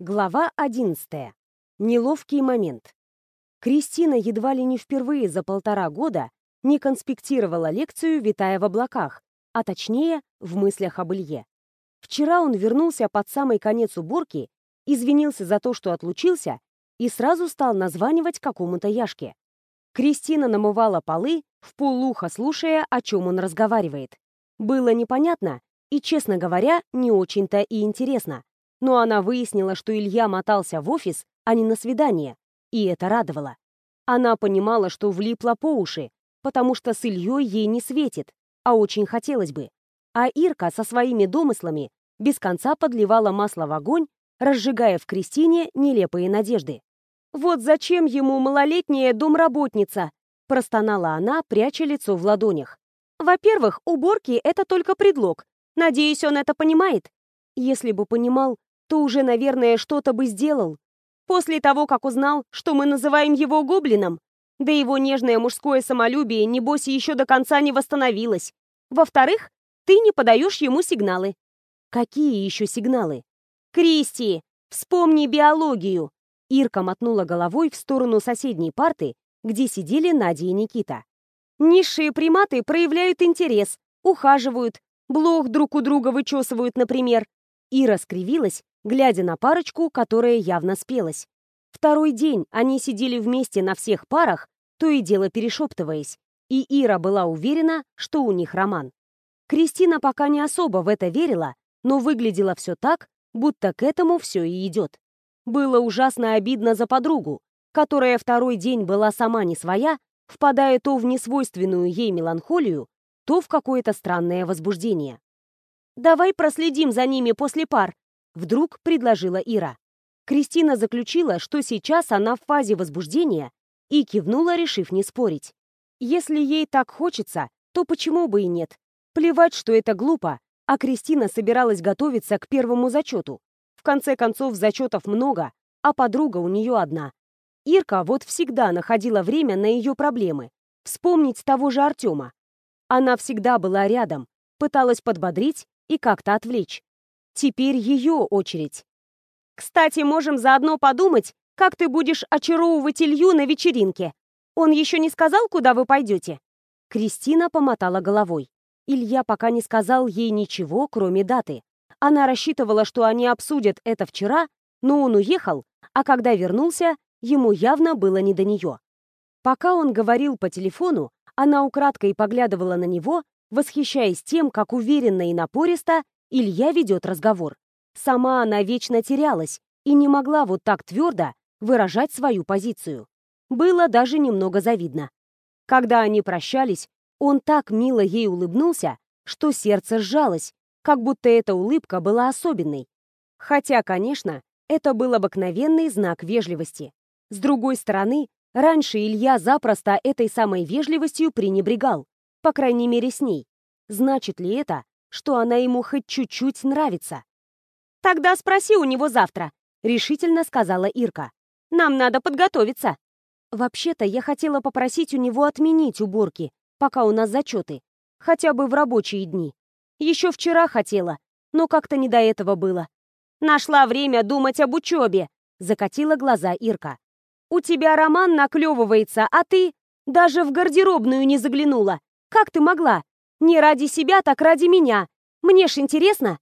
Глава 11. Неловкий момент. Кристина едва ли не впервые за полтора года не конспектировала лекцию, витая в облаках, а точнее, в мыслях об Илье. Вчера он вернулся под самый конец уборки, извинился за то, что отлучился, и сразу стал названивать какому-то Яшке. Кристина намывала полы, в полуха слушая, о чем он разговаривает. Было непонятно и, честно говоря, не очень-то и интересно но она выяснила, что Илья мотался в офис, а не на свидание, и это радовало. Она понимала, что влипла по уши, потому что с Ильей ей не светит, а очень хотелось бы. А Ирка со своими домыслами без конца подливала масло в огонь, разжигая в Кристине нелепые надежды. «Вот зачем ему малолетняя домработница?» – простонала она, пряча лицо в ладонях. «Во-первых, уборки – это только предлог. Надеюсь, он это понимает. Если бы понимал, то уже, наверное, что-то бы сделал. После того, как узнал, что мы называем его гоблином, да его нежное мужское самолюбие, небось, еще до конца не восстановилось. Во-вторых, ты не подаешь ему сигналы. Какие еще сигналы? Кристи, вспомни биологию. Ирка мотнула головой в сторону соседней парты, где сидели Надя и Никита. Низшие приматы проявляют интерес, ухаживают, блох друг у друга вычесывают, например. Ира скривилась, глядя на парочку, которая явно спелась. Второй день они сидели вместе на всех парах, то и дело перешептываясь, и Ира была уверена, что у них роман. Кристина пока не особо в это верила, но выглядело все так, будто к этому все и идет. Было ужасно обидно за подругу, которая второй день была сама не своя, впадая то в несвойственную ей меланхолию, то в какое-то странное возбуждение. «Давай проследим за ними после пар», Вдруг предложила Ира. Кристина заключила, что сейчас она в фазе возбуждения, и кивнула, решив не спорить. Если ей так хочется, то почему бы и нет? Плевать, что это глупо, а Кристина собиралась готовиться к первому зачету. В конце концов, зачетов много, а подруга у нее одна. Ирка вот всегда находила время на ее проблемы. Вспомнить того же Артема. Она всегда была рядом, пыталась подбодрить и как-то отвлечь. Теперь ее очередь. Кстати, можем заодно подумать, как ты будешь очаровывать Илью на вечеринке. Он еще не сказал, куда вы пойдете?» Кристина помотала головой. Илья пока не сказал ей ничего, кроме даты. Она рассчитывала, что они обсудят это вчера, но он уехал, а когда вернулся, ему явно было не до нее. Пока он говорил по телефону, она украдкой поглядывала на него, восхищаясь тем, как уверенно и напористо Илья ведет разговор. Сама она вечно терялась и не могла вот так твердо выражать свою позицию. Было даже немного завидно. Когда они прощались, он так мило ей улыбнулся, что сердце сжалось, как будто эта улыбка была особенной. Хотя, конечно, это был обыкновенный знак вежливости. С другой стороны, раньше Илья запросто этой самой вежливостью пренебрегал, по крайней мере с ней. Значит ли это, что она ему хоть чуть-чуть нравится. «Тогда спроси у него завтра», — решительно сказала Ирка. «Нам надо подготовиться». «Вообще-то я хотела попросить у него отменить уборки, пока у нас зачеты, хотя бы в рабочие дни. Еще вчера хотела, но как-то не до этого было. Нашла время думать об учебе», — закатила глаза Ирка. «У тебя роман наклевывается, а ты даже в гардеробную не заглянула. Как ты могла? Не ради себя, так ради меня. Мне ж интересно.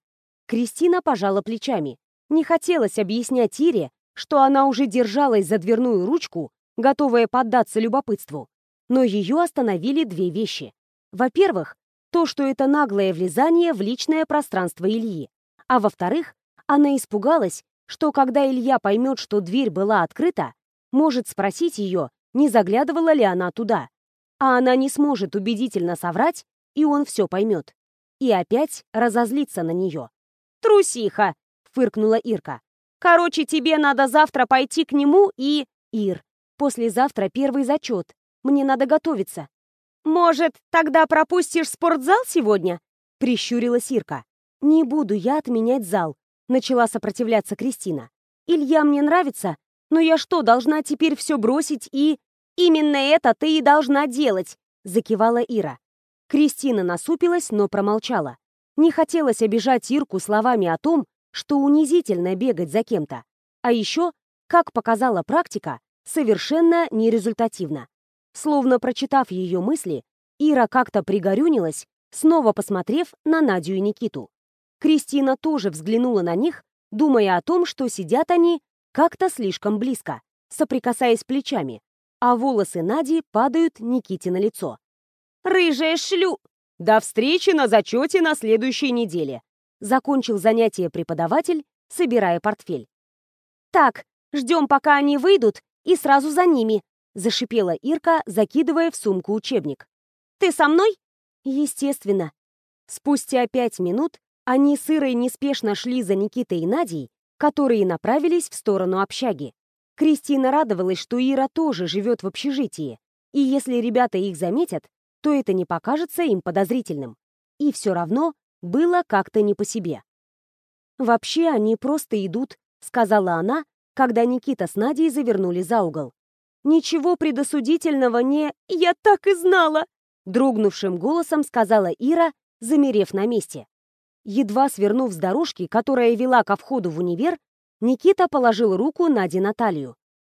Кристина пожала плечами. Не хотелось объяснять Ире, что она уже держалась за дверную ручку, готовая поддаться любопытству. Но ее остановили две вещи. Во-первых, то, что это наглое влезание в личное пространство Ильи. А во-вторых, она испугалась, что когда Илья поймет, что дверь была открыта, может спросить ее, не заглядывала ли она туда. А она не сможет убедительно соврать, и он все поймет. И опять разозлиться на нее. «Трусиха!» — фыркнула Ирка. «Короче, тебе надо завтра пойти к нему и...» «Ир, послезавтра первый зачет. Мне надо готовиться». «Может, тогда пропустишь спортзал сегодня?» — прищурилась Ирка. «Не буду я отменять зал», — начала сопротивляться Кристина. «Илья мне нравится, но я что, должна теперь все бросить и...» «Именно это ты и должна делать!» — закивала Ира. Кристина насупилась, но промолчала. Не хотелось обижать Ирку словами о том, что унизительно бегать за кем-то. А еще, как показала практика, совершенно нерезультативно. Словно прочитав ее мысли, Ира как-то пригорюнилась, снова посмотрев на Надю и Никиту. Кристина тоже взглянула на них, думая о том, что сидят они как-то слишком близко, соприкасаясь плечами, а волосы Нади падают Никите на лицо. «Рыжая шлю!» «До встречи на зачете на следующей неделе!» Закончил занятие преподаватель, собирая портфель. «Так, ждем, пока они выйдут, и сразу за ними», зашипела Ирка, закидывая в сумку учебник. «Ты со мной?» «Естественно». Спустя пять минут они с Ирой неспешно шли за Никитой и Надей, которые направились в сторону общаги. Кристина радовалась, что Ира тоже живет в общежитии, и если ребята их заметят, то это не покажется им подозрительным. И все равно было как-то не по себе. «Вообще они просто идут», — сказала она, когда Никита с Надей завернули за угол. «Ничего предосудительного не... Я так и знала!» Дрогнувшим голосом сказала Ира, замерев на месте. Едва свернув с дорожки, которая вела ко входу в универ, Никита положил руку Наде на талию.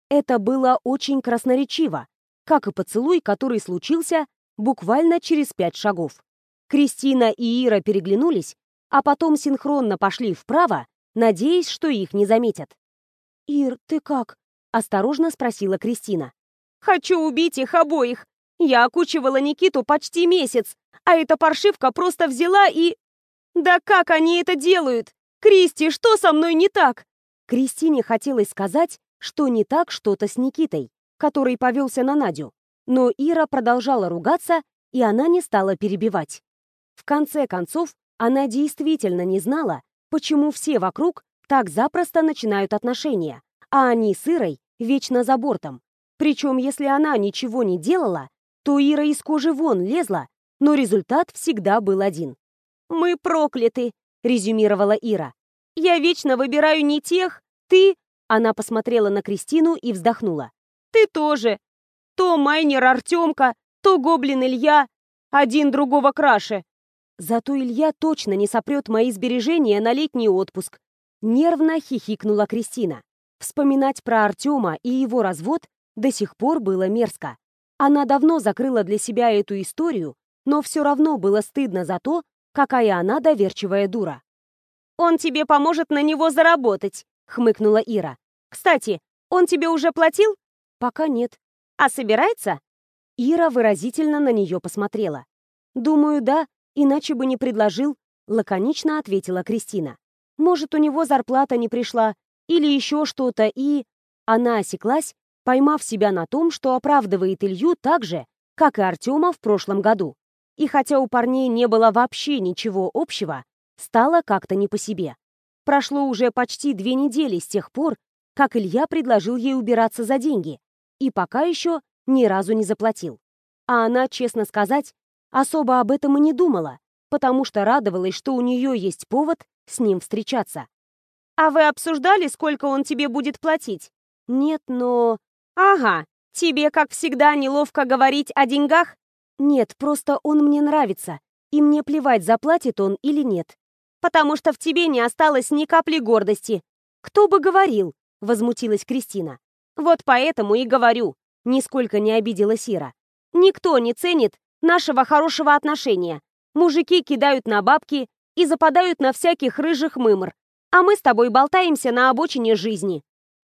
Это было очень красноречиво, как и поцелуй, который случился буквально через пять шагов. Кристина и Ира переглянулись, а потом синхронно пошли вправо, надеясь, что их не заметят. «Ир, ты как?» — осторожно спросила Кристина. «Хочу убить их обоих. Я окучивала Никиту почти месяц, а эта паршивка просто взяла и...» «Да как они это делают? Кристи, что со мной не так?» Кристине хотелось сказать, что не так что-то с Никитой, который повелся на Надю. Но Ира продолжала ругаться, и она не стала перебивать. В конце концов, она действительно не знала, почему все вокруг так запросто начинают отношения, а они с Ирой вечно за бортом. Причем, если она ничего не делала, то Ира из кожи вон лезла, но результат всегда был один. «Мы прокляты», — резюмировала Ира. «Я вечно выбираю не тех, ты...» Она посмотрела на Кристину и вздохнула. «Ты тоже. То майнер Артемка, то гоблин Илья. Один другого краше. Зато Илья точно не сопрет мои сбережения на летний отпуск». Нервно хихикнула Кристина. Вспоминать про Артема и его развод до сих пор было мерзко. Она давно закрыла для себя эту историю, но все равно было стыдно за то, Какая она доверчивая дура. «Он тебе поможет на него заработать», — хмыкнула Ира. «Кстати, он тебе уже платил?» «Пока нет». «А собирается?» Ира выразительно на нее посмотрела. «Думаю, да, иначе бы не предложил», — лаконично ответила Кристина. «Может, у него зарплата не пришла, или еще что-то, и...» Она осеклась, поймав себя на том, что оправдывает Илью так же, как и Артема в прошлом году и хотя у парней не было вообще ничего общего, стало как-то не по себе. Прошло уже почти две недели с тех пор, как Илья предложил ей убираться за деньги, и пока еще ни разу не заплатил. А она, честно сказать, особо об этом и не думала, потому что радовалась, что у нее есть повод с ним встречаться. «А вы обсуждали, сколько он тебе будет платить?» «Нет, но...» «Ага, тебе, как всегда, неловко говорить о деньгах?» «Нет, просто он мне нравится, и мне плевать, заплатит он или нет. Потому что в тебе не осталось ни капли гордости. Кто бы говорил?» — возмутилась Кристина. «Вот поэтому и говорю», — нисколько не обидела Сира. «Никто не ценит нашего хорошего отношения. Мужики кидают на бабки и западают на всяких рыжих мымр, а мы с тобой болтаемся на обочине жизни».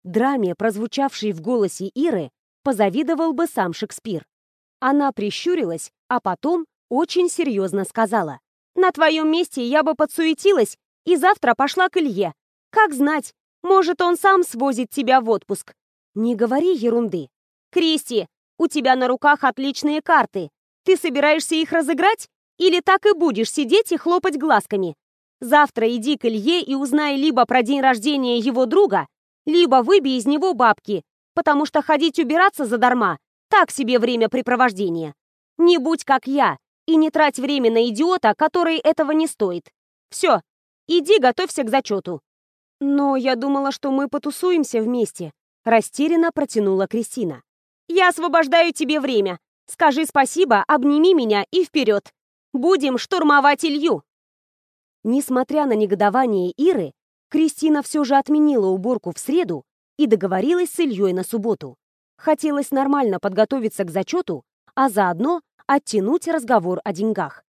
Драме, прозвучавшей в голосе Иры, позавидовал бы сам Шекспир. Она прищурилась, а потом очень серьезно сказала. «На твоем месте я бы подсуетилась и завтра пошла к Илье. Как знать, может, он сам свозит тебя в отпуск. Не говори ерунды. Кристи, у тебя на руках отличные карты. Ты собираешься их разыграть? Или так и будешь сидеть и хлопать глазками? Завтра иди к Илье и узнай либо про день рождения его друга, либо выбей из него бабки, потому что ходить убираться задарма так себе времяпрепровождение. Не будь как я и не трать время на идиота, который этого не стоит. Все, иди готовься к зачету. Но я думала, что мы потусуемся вместе. Растерянно протянула Кристина. Я освобождаю тебе время. Скажи спасибо, обними меня и вперед. Будем штурмовать Илью. Несмотря на негодование Иры, Кристина все же отменила уборку в среду и договорилась с Ильей на субботу. Хотелось нормально подготовиться к зачету, а заодно оттянуть разговор о деньгах.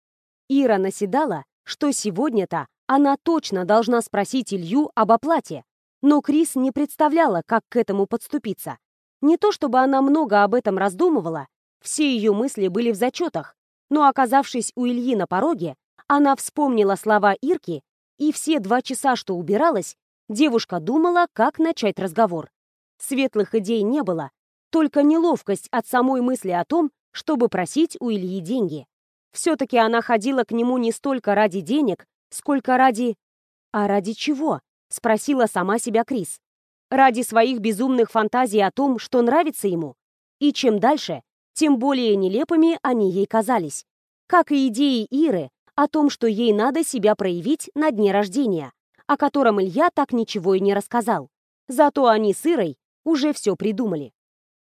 Ира наседала, что сегодня-то она точно должна спросить Илью об оплате, но Крис не представляла, как к этому подступиться. Не то чтобы она много об этом раздумывала, все ее мысли были в зачетах, но, оказавшись у Ильи на пороге, она вспомнила слова Ирки, и все два часа, что убиралась, девушка думала, как начать разговор. Светлых идей не было, только неловкость от самой мысли о том, чтобы просить у Ильи деньги. Все-таки она ходила к нему не столько ради денег, сколько ради... А ради чего? Спросила сама себя Крис. Ради своих безумных фантазий о том, что нравится ему. И чем дальше, тем более нелепыми они ей казались. Как и идеи Иры о том, что ей надо себя проявить на дне рождения, о котором Илья так ничего и не рассказал. Зато они с Ирой уже все придумали.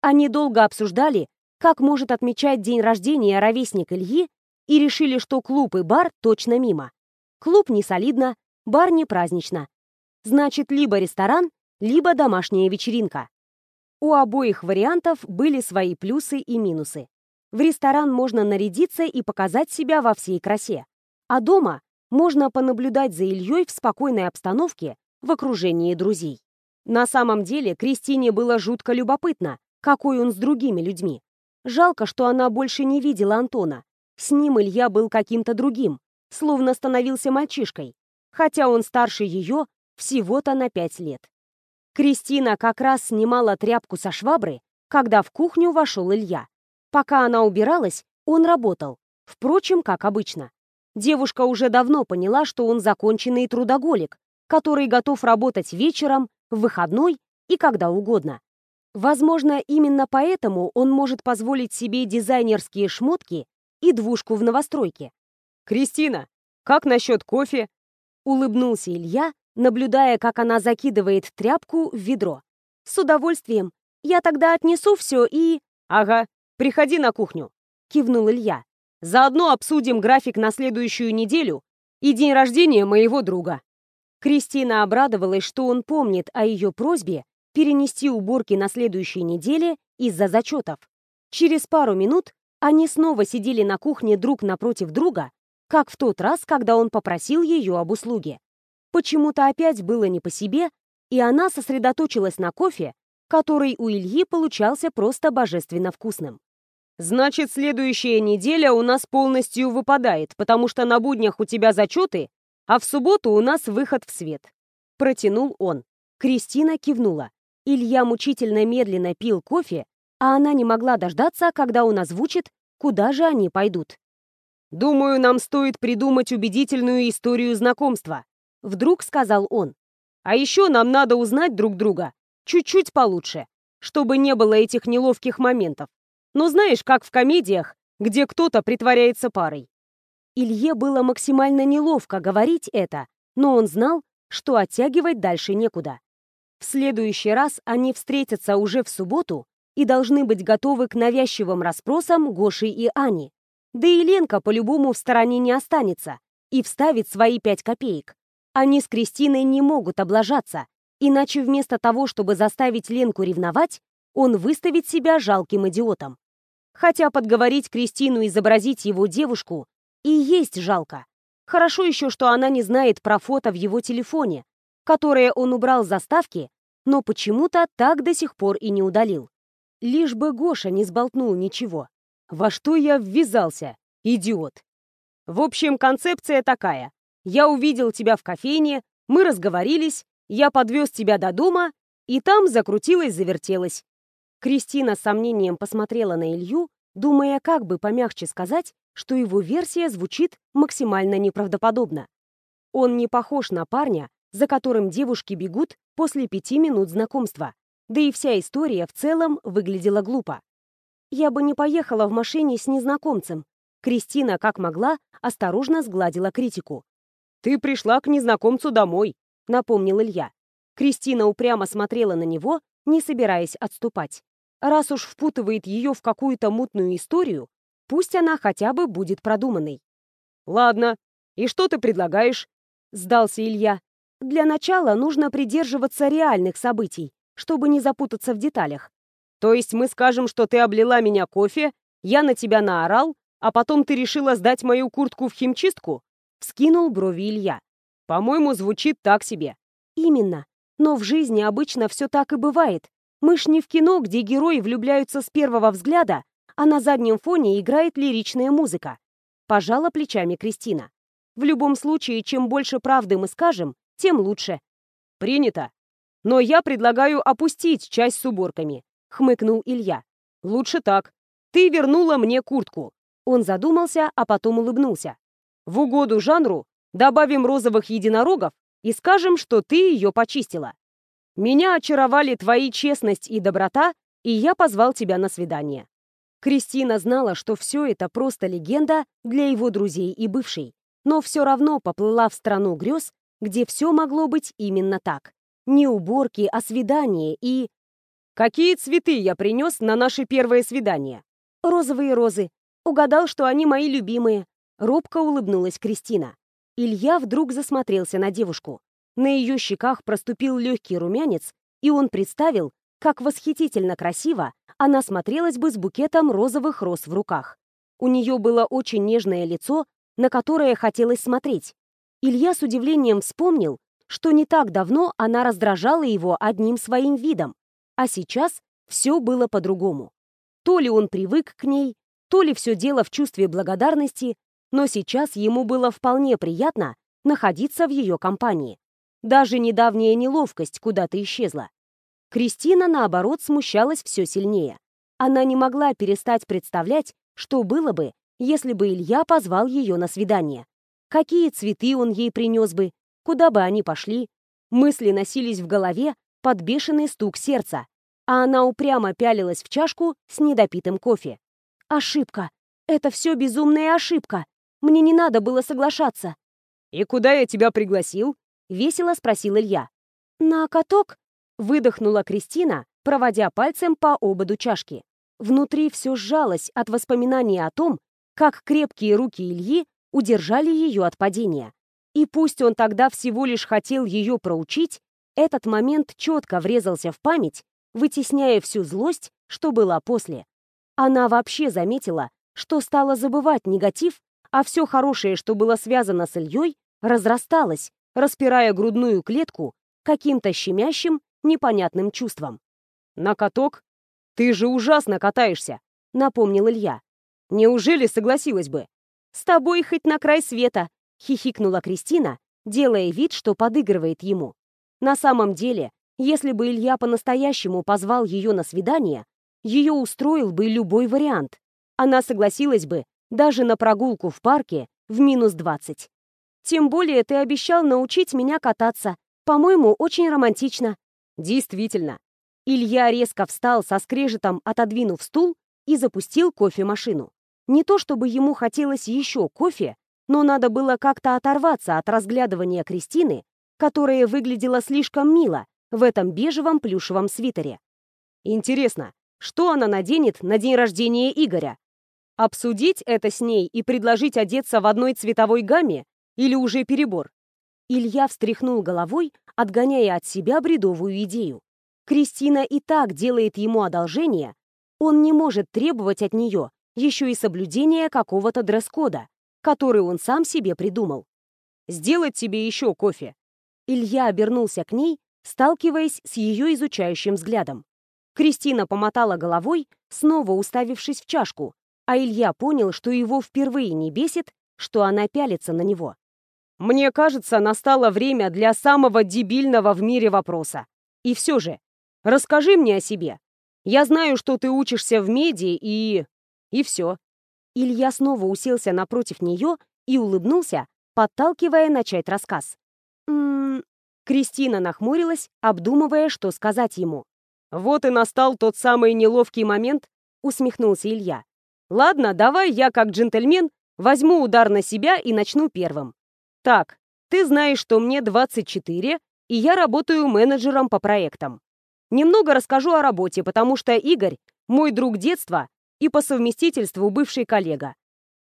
Они долго обсуждали, как может отмечать день рождения ровесник Ильи и решили, что клуб и бар точно мимо. Клуб не солидно, бар не празднично. Значит, либо ресторан, либо домашняя вечеринка. У обоих вариантов были свои плюсы и минусы. В ресторан можно нарядиться и показать себя во всей красе. А дома можно понаблюдать за Ильей в спокойной обстановке в окружении друзей. На самом деле Кристине было жутко любопытно, какой он с другими людьми. Жалко, что она больше не видела Антона, с ним Илья был каким-то другим, словно становился мальчишкой, хотя он старше ее всего-то на пять лет. Кристина как раз снимала тряпку со швабры, когда в кухню вошел Илья. Пока она убиралась, он работал, впрочем, как обычно. Девушка уже давно поняла, что он законченный трудоголик, который готов работать вечером, в выходной и когда угодно. Возможно, именно поэтому он может позволить себе дизайнерские шмотки и двушку в новостройке. «Кристина, как насчет кофе?» Улыбнулся Илья, наблюдая, как она закидывает тряпку в ведро. «С удовольствием. Я тогда отнесу все и...» «Ага, приходи на кухню», — кивнул Илья. «Заодно обсудим график на следующую неделю и день рождения моего друга». Кристина обрадовалась, что он помнит о ее просьбе перенести уборки на следующей неделе из-за зачетов. Через пару минут они снова сидели на кухне друг напротив друга, как в тот раз, когда он попросил ее об услуге. Почему-то опять было не по себе, и она сосредоточилась на кофе, который у Ильи получался просто божественно вкусным. «Значит, следующая неделя у нас полностью выпадает, потому что на буднях у тебя зачеты, а в субботу у нас выход в свет», — протянул он. Кристина кивнула. Илья мучительно медленно пил кофе, а она не могла дождаться, когда он озвучит, куда же они пойдут. «Думаю, нам стоит придумать убедительную историю знакомства», — вдруг сказал он. «А еще нам надо узнать друг друга чуть-чуть получше, чтобы не было этих неловких моментов. Ну знаешь, как в комедиях, где кто-то притворяется парой». Илье было максимально неловко говорить это, но он знал, что оттягивать дальше некуда. В следующий раз они встретятся уже в субботу и должны быть готовы к навязчивым расспросам Гоши и Ани. Да и Ленка по-любому в стороне не останется и вставит свои пять копеек. Они с Кристиной не могут облажаться, иначе вместо того, чтобы заставить Ленку ревновать, он выставит себя жалким идиотом. Хотя подговорить Кристину изобразить его девушку и есть жалко. Хорошо еще, что она не знает про фото в его телефоне, которое он убрал с заставки, но почему-то так до сих пор и не удалил. Лишь бы Гоша не сболтнул ничего. Во что я ввязался, идиот? В общем, концепция такая. Я увидел тебя в кофейне, мы разговорились, я подвез тебя до дома, и там закрутилась-завертелась. Кристина с сомнением посмотрела на Илью, думая, как бы помягче сказать, что его версия звучит максимально неправдоподобно. Он не похож на парня, за которым девушки бегут после пяти минут знакомства. Да и вся история в целом выглядела глупо. Я бы не поехала в машине с незнакомцем. Кристина, как могла, осторожно сгладила критику. «Ты пришла к незнакомцу домой», — напомнил Илья. Кристина упрямо смотрела на него, не собираясь отступать. Раз уж впутывает ее в какую-то мутную историю, пусть она хотя бы будет продуманной. «Ладно, и что ты предлагаешь?» — сдался Илья. Для начала нужно придерживаться реальных событий, чтобы не запутаться в деталях. То есть мы скажем, что ты облила меня кофе, я на тебя наорал, а потом ты решила сдать мою куртку в химчистку? Вскинул брови Илья. По-моему, звучит так себе. Именно. Но в жизни обычно все так и бывает. Мы ж не в кино, где герои влюбляются с первого взгляда, а на заднем фоне играет лиричная музыка. Пожала плечами Кристина. В любом случае, чем больше правды мы скажем, тем лучше. Принято. Но я предлагаю опустить часть с уборками, хмыкнул Илья. Лучше так. Ты вернула мне куртку. Он задумался, а потом улыбнулся. В угоду жанру добавим розовых единорогов и скажем, что ты ее почистила. Меня очаровали твои честность и доброта, и я позвал тебя на свидание». Кристина знала, что все это просто легенда для его друзей и бывшей, но все равно поплыла в страну грез, где все могло быть именно так. Не уборки, а свидание и... «Какие цветы я принес на наше первое свидание?» «Розовые розы. Угадал, что они мои любимые». Робко улыбнулась Кристина. Илья вдруг засмотрелся на девушку. На ее щеках проступил легкий румянец, и он представил, как восхитительно красиво она смотрелась бы с букетом розовых роз в руках. У нее было очень нежное лицо, на которое хотелось смотреть. Илья с удивлением вспомнил, что не так давно она раздражала его одним своим видом, а сейчас все было по-другому. То ли он привык к ней, то ли все дело в чувстве благодарности, но сейчас ему было вполне приятно находиться в ее компании. Даже недавняя неловкость куда-то исчезла. Кристина, наоборот, смущалась все сильнее. Она не могла перестать представлять, что было бы, если бы Илья позвал ее на свидание. Какие цветы он ей принес бы, куда бы они пошли. Мысли носились в голове под бешеный стук сердца, а она упрямо пялилась в чашку с недопитым кофе. «Ошибка! Это все безумная ошибка! Мне не надо было соглашаться!» «И куда я тебя пригласил?» — весело спросил Илья. «На каток?» — выдохнула Кристина, проводя пальцем по ободу чашки. Внутри все сжалось от воспоминаний о том, как крепкие руки Ильи удержали ее от падения. И пусть он тогда всего лишь хотел ее проучить, этот момент четко врезался в память, вытесняя всю злость, что была после. Она вообще заметила, что стала забывать негатив, а все хорошее, что было связано с Ильей, разрасталось, распирая грудную клетку каким-то щемящим, непонятным чувством. «На каток? Ты же ужасно катаешься!» — напомнил Илья. «Неужели согласилась бы?» «С тобой хоть на край света!» — хихикнула Кристина, делая вид, что подыгрывает ему. На самом деле, если бы Илья по-настоящему позвал ее на свидание, ее устроил бы любой вариант. Она согласилась бы даже на прогулку в парке в минус двадцать. Тем более ты обещал научить меня кататься. По-моему, очень романтично». «Действительно». Илья резко встал со скрежетом, отодвинув стул и запустил кофемашину. Не то чтобы ему хотелось еще кофе, но надо было как-то оторваться от разглядывания Кристины, которая выглядела слишком мило в этом бежевом плюшевом свитере. Интересно, что она наденет на день рождения Игоря? Обсудить это с ней и предложить одеться в одной цветовой гамме или уже перебор? Илья встряхнул головой, отгоняя от себя бредовую идею. Кристина и так делает ему одолжение, он не может требовать от нее еще и соблюдения какого-то дресс-кода, который он сам себе придумал. «Сделать тебе еще кофе?» Илья обернулся к ней, сталкиваясь с ее изучающим взглядом. Кристина помотала головой, снова уставившись в чашку, а Илья понял, что его впервые не бесит, что она пялится на него. Мне кажется, настало время для самого дебильного в мире вопроса. И все же, расскажи мне о себе. Я знаю, что ты учишься в меди и... и все. Илья снова уселся напротив нее и улыбнулся, подталкивая начать рассказ. «М-м-м...» Кристина нахмурилась, обдумывая, что сказать ему. «Вот и настал тот самый неловкий момент», — усмехнулся Илья. «Ладно, давай я, как джентльмен, возьму удар на себя и начну первым. Так, ты знаешь, что мне 24, и я работаю менеджером по проектам. Немного расскажу о работе, потому что Игорь – мой друг детства и по совместительству бывший коллега.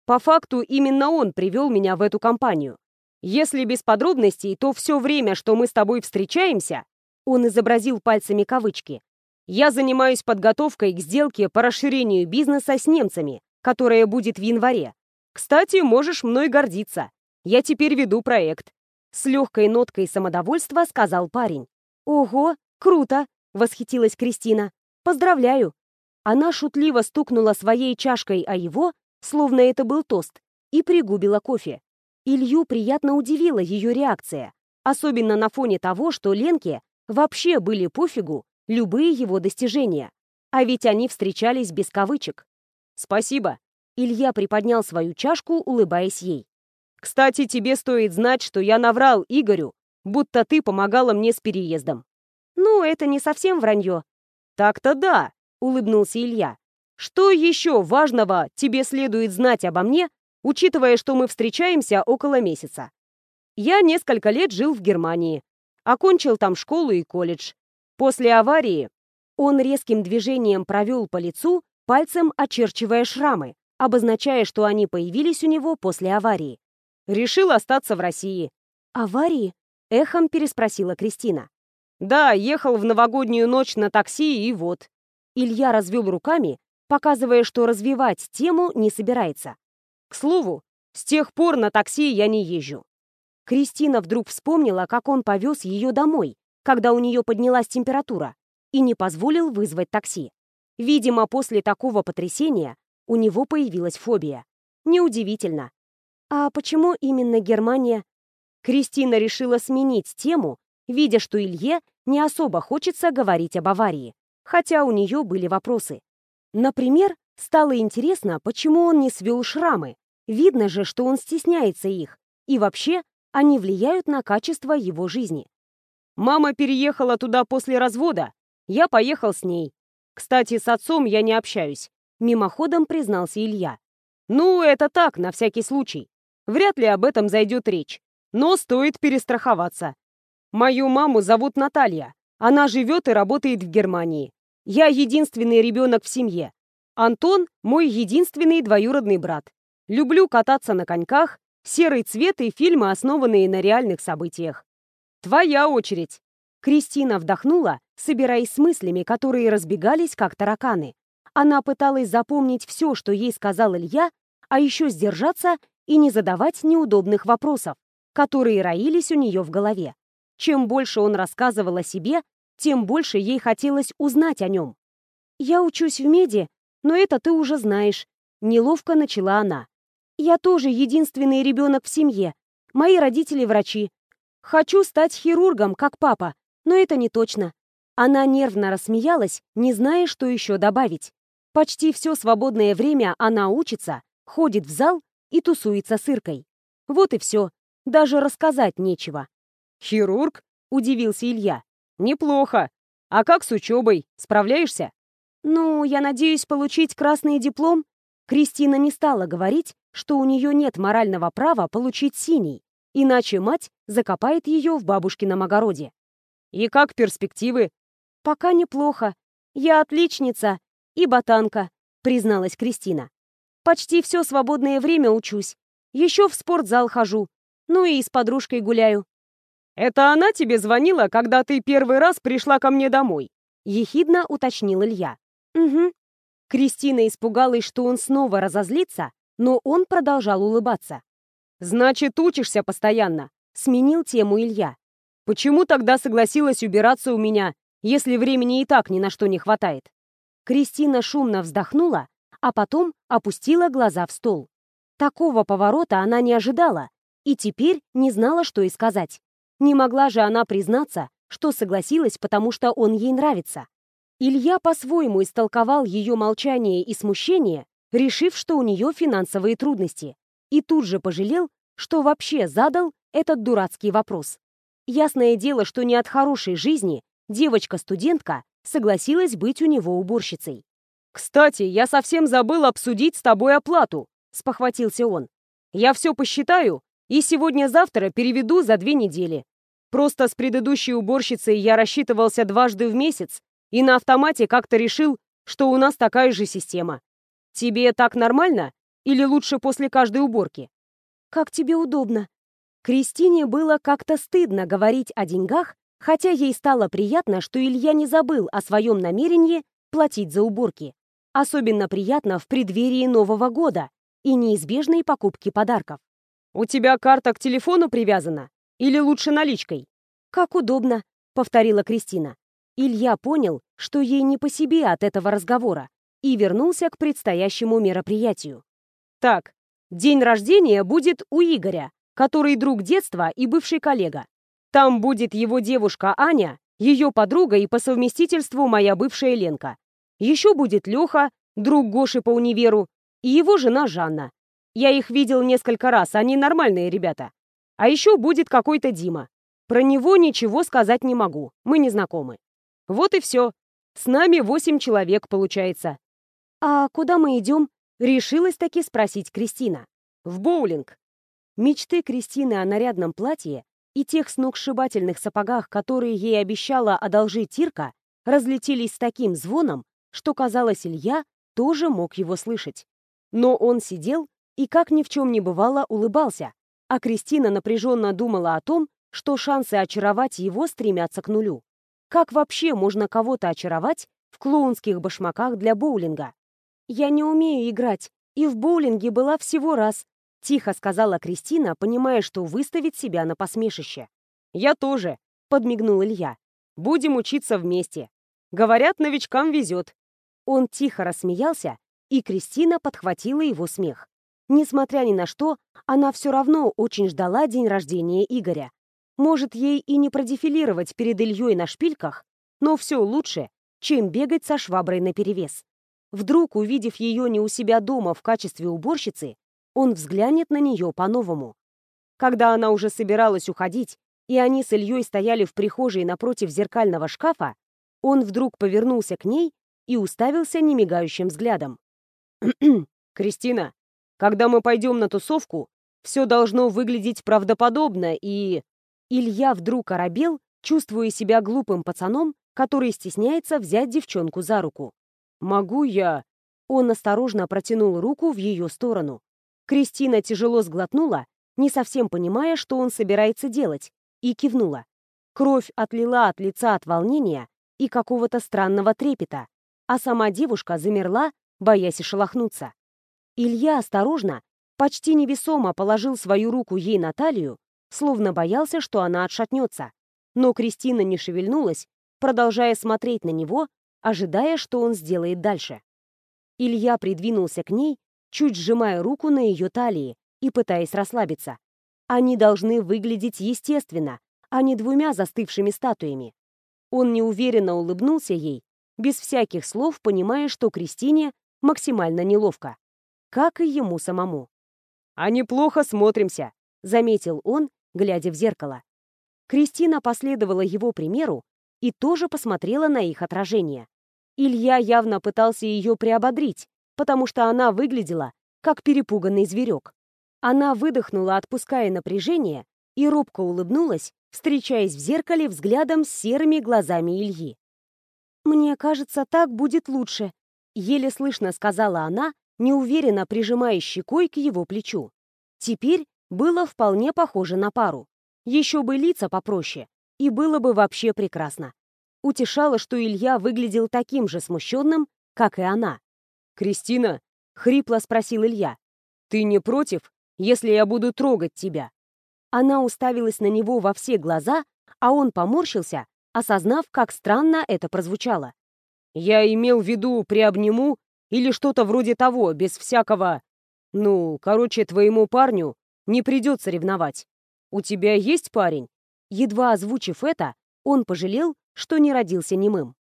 По факту именно он привел меня в эту компанию. Если без подробностей, то все время, что мы с тобой встречаемся, он изобразил пальцами кавычки, я занимаюсь подготовкой к сделке по расширению бизнеса с немцами, которая будет в январе. Кстати, можешь мной гордиться. Я теперь веду проект. С легкой ноткой самодовольства сказал парень. Ого, круто, восхитилась Кристина. Поздравляю. Она шутливо стукнула своей чашкой о его, словно это был тост, и пригубила кофе. Илью приятно удивила ее реакция, особенно на фоне того, что Ленке вообще были пофигу любые его достижения. А ведь они встречались без кавычек. «Спасибо». Илья приподнял свою чашку, улыбаясь ей. «Кстати, тебе стоит знать, что я наврал Игорю, будто ты помогала мне с переездом». «Ну, это не совсем вранье». «Так-то да», — улыбнулся Илья. «Что еще важного тебе следует знать обо мне, учитывая, что мы встречаемся около месяца?» Я несколько лет жил в Германии. Окончил там школу и колледж. После аварии он резким движением провел по лицу, пальцем очерчивая шрамы, обозначая, что они появились у него после аварии. Решил остаться в России. «Аварии?» — эхом переспросила Кристина. «Да, ехал в новогоднюю ночь на такси, и вот». Илья развел руками, показывая, что развивать тему не собирается. К слову, с тех пор на такси я не езжу. Кристина вдруг вспомнила, как он повез ее домой, когда у нее поднялась температура, и не позволил вызвать такси. Видимо, после такого потрясения у него появилась фобия. Неудивительно. А почему именно Германия? Кристина решила сменить тему, видя, что Илье не особо хочется говорить об аварии, хотя у нее были вопросы. Например, стало интересно, почему он не свел шрамы. Видно же, что он стесняется их, и вообще они влияют на качество его жизни. Мама переехала туда после развода. Я поехал с ней. Кстати, с отцом я не общаюсь. Мимоходом признался Илья. Ну, это так, на всякий случай. Вряд ли об этом зайдет речь. Но стоит перестраховаться. Мою маму зовут Наталья. Она живет и работает в Германии. Я единственный ребенок в семье. Антон – мой единственный двоюродный брат. Люблю кататься на коньках, серый цвет и фильмы, основанные на реальных событиях. «Твоя очередь!» Кристина вдохнула, собираясь с мыслями, которые разбегались, как тараканы. Она пыталась запомнить все, что ей сказал Илья, а еще сдержаться и не задавать неудобных вопросов, которые роились у нее в голове. Чем больше он рассказывал о себе, тем больше ей хотелось узнать о нем. «Я учусь в меди, но это ты уже знаешь», — неловко начала она. «Я тоже единственный ребенок в семье. Мои родители врачи, Хочу стать хирургом, как папа, но это не точно. Она нервно рассмеялась, не зная, что еще добавить. Почти все свободное время она учится, ходит в зал и тусуется с Иркой. Вот и все. Даже рассказать нечего. «Хирург?» — удивился Илья. «Неплохо. А как с учебой? Справляешься?» «Ну, я надеюсь получить красный диплом». Кристина не стала говорить, что у нее нет морального права получить синий, Иначе мать закопает ее в бабушкином огороде. И как перспективы? Пока неплохо. Я отличница и ботанка, призналась Кристина. Почти все свободное время учусь. Еще в спортзал хожу. Ну и с подружкой гуляю. Это она тебе звонила, когда ты первый раз пришла ко мне домой? Ехидно уточнил Илья. Угу. Кристина испугалась, что он снова разозлится, но он продолжал улыбаться. «Значит, учишься постоянно», — сменил тему Илья. «Почему тогда согласилась убираться у меня, если времени и так ни на что не хватает?» Кристина шумно вздохнула, а потом опустила глаза в стол. Такого поворота она не ожидала и теперь не знала, что и сказать. Не могла же она признаться, что согласилась, потому что он ей нравится. Илья по-своему истолковал ее молчание и смущение, решив, что у нее финансовые трудности и тут же пожалел, что вообще задал этот дурацкий вопрос. Ясное дело, что не от хорошей жизни девочка-студентка согласилась быть у него уборщицей. «Кстати, я совсем забыл обсудить с тобой оплату», — спохватился он. «Я все посчитаю и сегодня-завтра переведу за две недели. Просто с предыдущей уборщицей я рассчитывался дважды в месяц и на автомате как-то решил, что у нас такая же система. Тебе так нормально? Или лучше после каждой уборки? Как тебе удобно. Кристине было как-то стыдно говорить о деньгах, хотя ей стало приятно, что Илья не забыл о своем намерении платить за уборки. Особенно приятно в преддверии Нового года и неизбежной покупки подарков. «У тебя карта к телефону привязана? Или лучше наличкой?» «Как удобно», — повторила Кристина. Илья понял, что ей не по себе от этого разговора, и вернулся к предстоящему мероприятию. «Так, день рождения будет у Игоря, который друг детства и бывший коллега. Там будет его девушка Аня, ее подруга и по совместительству моя бывшая Ленка. Еще будет Леха, друг Гоши по универу, и его жена Жанна. Я их видел несколько раз, они нормальные ребята. А еще будет какой-то Дима. Про него ничего сказать не могу, мы не знакомы. Вот и все. С нами восемь человек, получается. «А куда мы идем?» — решилась таки спросить Кристина. «В боулинг». Мечты Кристины о нарядном платье и тех сногсшибательных сапогах, которые ей обещала одолжить Тирка, разлетелись с таким звоном, что, казалось, Илья тоже мог его слышать. Но он сидел и, как ни в чем не бывало, улыбался, а Кристина напряженно думала о том, что шансы очаровать его стремятся к нулю. Как вообще можно кого-то очаровать в клоунских башмаках для боулинга? «Я не умею играть, и в боулинге была всего раз», тихо сказала Кристина, понимая, что выставит себя на посмешище. «Я тоже», — подмигнул Илья. «Будем учиться вместе. Говорят, новичкам везет. Он тихо рассмеялся, и Кристина подхватила его смех. Несмотря ни на что, она все равно очень ждала день рождения Игоря. Может, ей и не продефилировать перед Ильей на шпильках, но все лучше, чем бегать со шваброй наперевес. Вдруг, увидев ее не у себя дома в качестве уборщицы, он взглянет на нее по-новому. Когда она уже собиралась уходить, и они с Ильей стояли в прихожей напротив зеркального шкафа, он вдруг повернулся к ней и уставился немигающим взглядом. «Кристина, когда мы пойдем на тусовку, все должно выглядеть правдоподобно и...» Илья вдруг оробел, чувствуя себя глупым пацаном, который стесняется взять девчонку за руку. «Могу я...» Он осторожно протянул руку в ее сторону. Кристина тяжело сглотнула, не совсем понимая, что он собирается делать, и кивнула. Кровь отлила от лица от волнения и какого-то странного трепета, а сама девушка замерла, боясь шелохнуться. Илья осторожно, почти невесомо положил свою руку ей на талию, словно боялся, что она отшатнется. Но Кристина не шевельнулась, продолжая смотреть на него, ожидая, что он сделает дальше. Илья придвинулся к ней, чуть сжимая руку на ее талии и пытаясь расслабиться. Они должны выглядеть естественно, а не двумя застывшими статуями. Он неуверенно улыбнулся ей, без всяких слов понимая, что Кристине максимально неловко. Как и ему самому. «А неплохо смотримся», — заметил он, глядя в зеркало. Кристина последовала его примеру и тоже посмотрела на их отражение. Илья явно пытался ее приободрить, потому что она выглядела, как перепуганный зверек. Она выдохнула, отпуская напряжение, и робко улыбнулась, встречаясь в зеркале взглядом с серыми глазами Ильи. «Мне кажется, так будет лучше», — еле слышно сказала она, неуверенно прижимая щекой к его плечу. Теперь было вполне похоже на пару. Еще бы лица попроще, и было бы вообще прекрасно. Утешало, что Илья выглядел таким же смущенным, как и она. «Кристина?» — хрипло спросил Илья. «Ты не против, если я буду трогать тебя?» Она уставилась на него во все глаза, а он поморщился, осознав, как странно это прозвучало. «Я имел в виду приобниму или что-то вроде того, без всякого... Ну, короче, твоему парню не придется ревновать. У тебя есть парень?» Едва озвучив это, он пожалел, что не родился немым.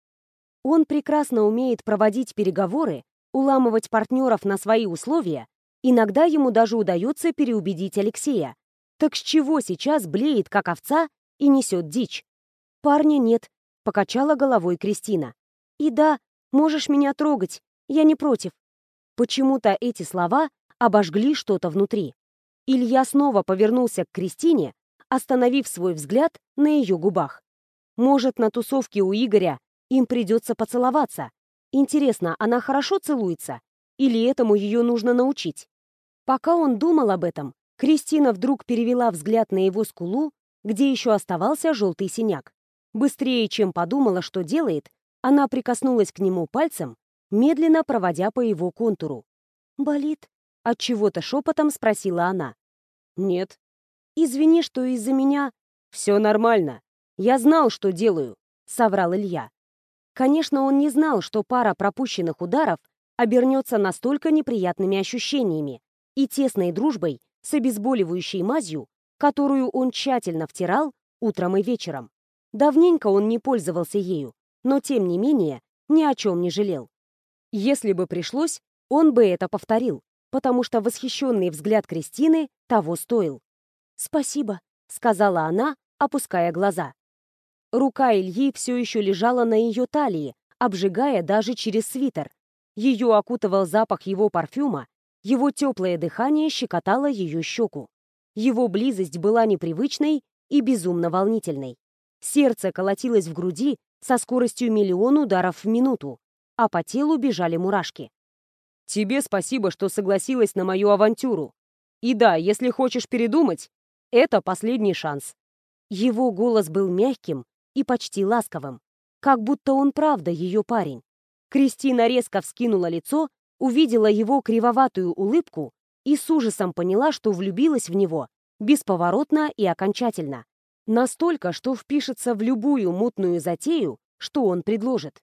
Он прекрасно умеет проводить переговоры, уламывать партнеров на свои условия, иногда ему даже удается переубедить Алексея. Так с чего сейчас блеет, как овца, и несет дичь? «Парня нет», — покачала головой Кристина. «И да, можешь меня трогать, я не против». Почему-то эти слова обожгли что-то внутри. Илья снова повернулся к Кристине, остановив свой взгляд на ее губах. Может, на тусовке у Игоря им придется поцеловаться. Интересно, она хорошо целуется? Или этому ее нужно научить? Пока он думал об этом, Кристина вдруг перевела взгляд на его скулу, где еще оставался желтый синяк. Быстрее, чем подумала, что делает, она прикоснулась к нему пальцем, медленно проводя по его контуру. «Болит?» — отчего-то шепотом спросила она. «Нет». «Извини, что из-за меня...» «Все нормально. Я знал, что делаю», — соврал Илья. Конечно, он не знал, что пара пропущенных ударов обернется настолько неприятными ощущениями и тесной дружбой с обезболивающей мазью, которую он тщательно втирал утром и вечером. Давненько он не пользовался ею, но тем не менее ни о чем не жалел. Если бы пришлось, он бы это повторил, потому что восхищенный взгляд Кристины того стоил. «Спасибо», — сказала она, опуская глаза. Рука Ильи все еще лежала на ее талии, обжигая даже через свитер. Ее окутывал запах его парфюма, его теплое дыхание щекотало ее щеку. Его близость была непривычной и безумно волнительной. Сердце колотилось в груди со скоростью миллион ударов в минуту, а по телу бежали мурашки. «Тебе спасибо, что согласилась на мою авантюру. И да, если хочешь передумать, это последний шанс». Его голос был мягким и почти ласковым, как будто он правда ее парень. Кристина резко вскинула лицо, увидела его кривоватую улыбку и с ужасом поняла, что влюбилась в него бесповоротно и окончательно. Настолько, что впишется в любую мутную затею, что он предложит.